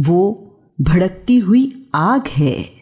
वो भड़कती हुई आग है।